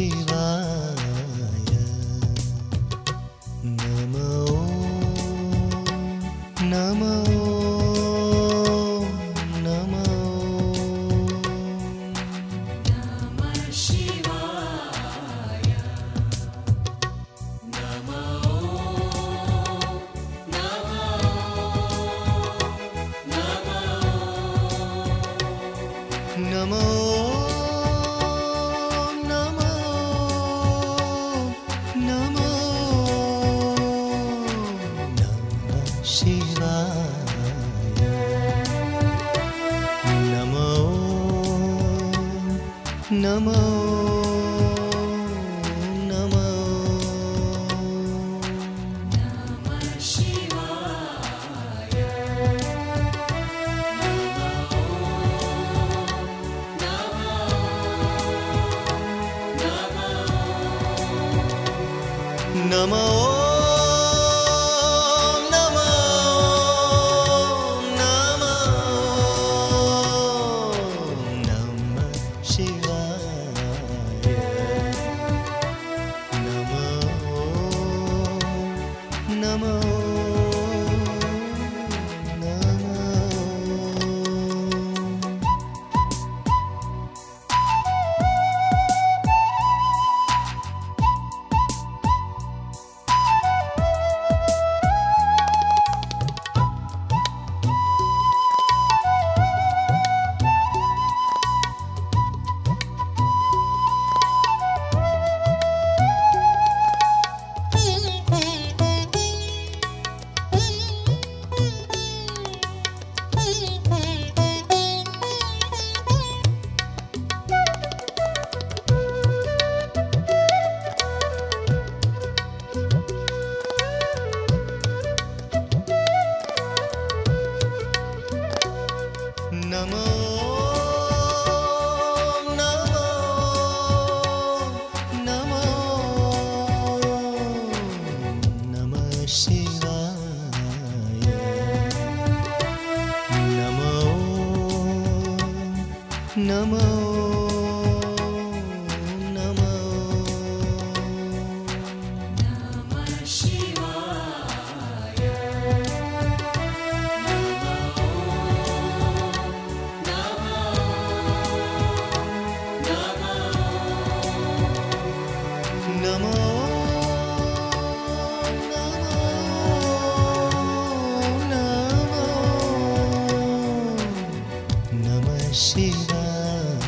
शिवाय नमो नमो नमो नमो। नमो नम नम। नमी see you. शिवाय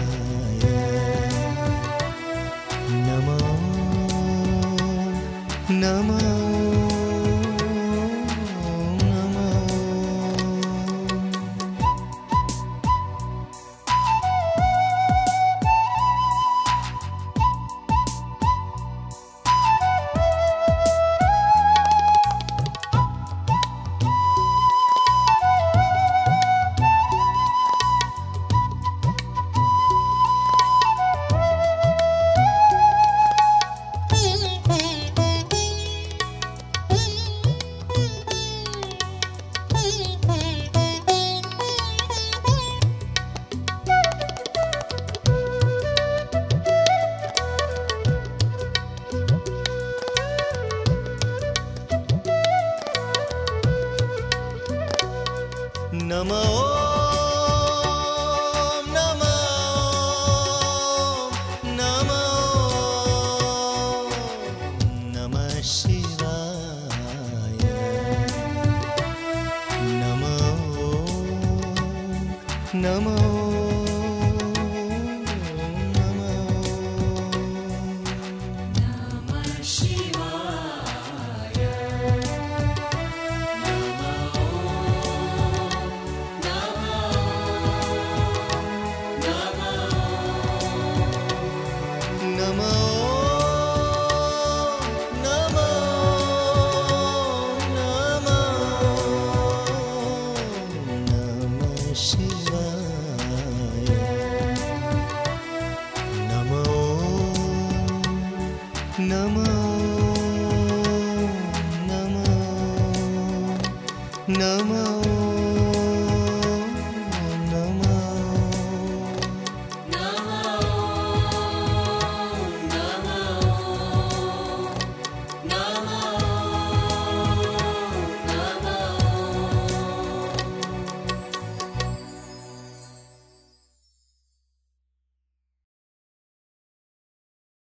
नमो नमो। no more. नमः